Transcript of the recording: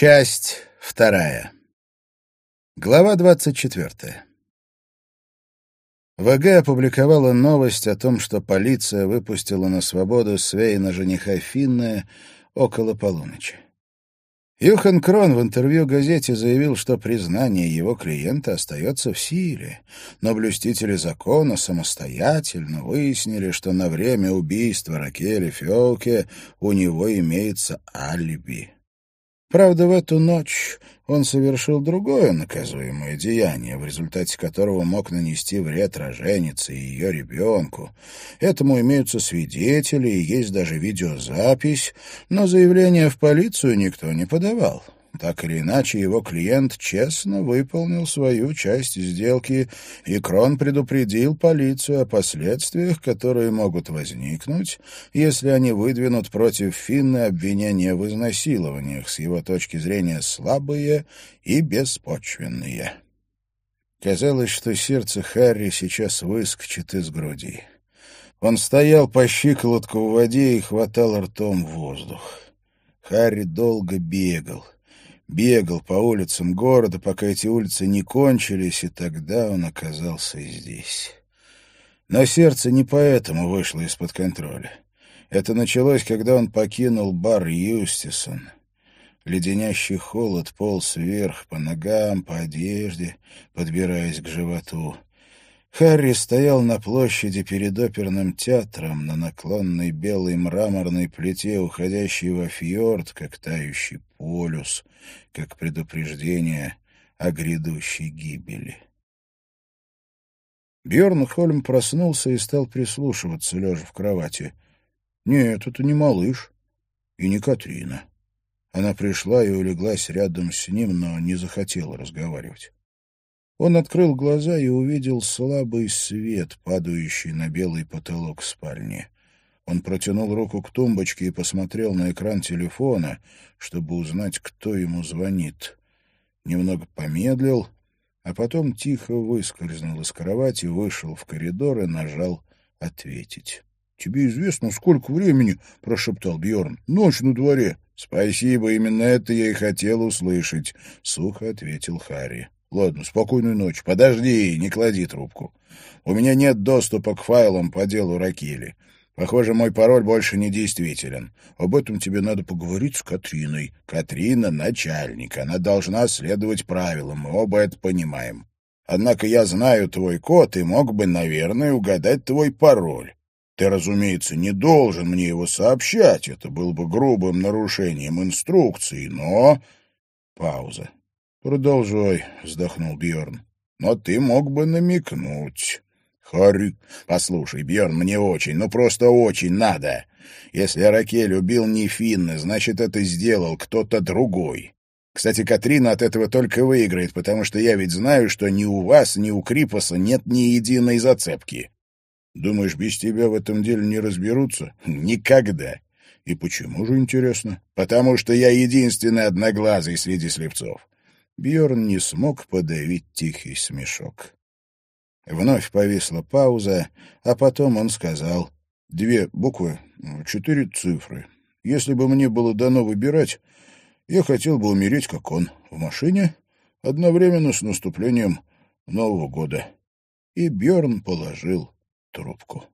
Часть вторая. Глава двадцать четвертая. ВГ опубликовала новость о том, что полиция выпустила на свободу Свейна жениха Финна около полуночи. Юхан Крон в интервью газете заявил, что признание его клиента остается в силе, но блюстители закона самостоятельно выяснили, что на время убийства Ракели Феоке у него имеется алиби. Правда, в эту ночь он совершил другое наказуемое деяние, в результате которого мог нанести вред роженице и ее ребенку. Этому имеются свидетели и есть даже видеозапись, но заявление в полицию никто не подавал. Так или иначе, его клиент честно выполнил свою часть сделки, и Крон предупредил полицию о последствиях, которые могут возникнуть, если они выдвинут против Финна обвинения в изнасилованиях, с его точки зрения слабые и беспочвенные. Казалось, что сердце Харри сейчас выскочит из груди. Он стоял по щиколотку в воде и хватал ртом воздух. Харри долго бегал — бегал по улицам города, пока эти улицы не кончились, и тогда он оказался здесь. Но сердце не поэтому вышло из-под контроля. Это началось, когда он покинул бар Юстисон. Леденящий холод полз вверх по ногам, по одежде, подбираясь к животу. Харри стоял на площади перед оперным театром на наклонной белой мраморной плите, уходящей во фьорд, как тающий полюс, как предупреждение о грядущей гибели. Бьерн Хольм проснулся и стал прислушиваться, лежа в кровати. Нет, это не малыш и не Катрина. Она пришла и улеглась рядом с ним, но не захотела разговаривать. Он открыл глаза и увидел слабый свет, падающий на белый потолок спальни. Он протянул руку к тумбочке и посмотрел на экран телефона, чтобы узнать, кто ему звонит. Немного помедлил, а потом тихо выскользнул из кровати, вышел в коридор и нажал «Ответить». «Тебе известно, сколько времени?» — прошептал Бьорн. «Ночь на дворе». «Спасибо, именно это я и хотел услышать», — сухо ответил Харри. Ладно, спокойной ночи. Подожди, не клади трубку. У меня нет доступа к файлам по делу Ракили. Похоже, мой пароль больше не действителен. Об этом тебе надо поговорить с Катриной. Катрина — начальник. Она должна следовать правилам. Мы оба это понимаем. Однако я знаю твой код и мог бы, наверное, угадать твой пароль. Ты, разумеется, не должен мне его сообщать. Это было бы грубым нарушением инструкции, но... Пауза. «Продолжай», — вздохнул Бьорн. «Но ты мог бы намекнуть». «Харри, послушай, Бьорн, мне очень, ну просто очень надо. Если Аракель убил не Финна, значит, это сделал кто-то другой. Кстати, Катрина от этого только выиграет, потому что я ведь знаю, что ни у вас, ни у Крипоса нет ни единой зацепки. Думаешь, без тебя в этом деле не разберутся? Никогда. И почему же, интересно? Потому что я единственный одноглазый среди слепцов. Бьорн не смог подавить тихий смешок. Вновь повисла пауза, а потом он сказал «Две буквы, четыре цифры. Если бы мне было дано выбирать, я хотел бы умереть, как он, в машине, одновременно с наступлением Нового года». И Бьорн положил трубку.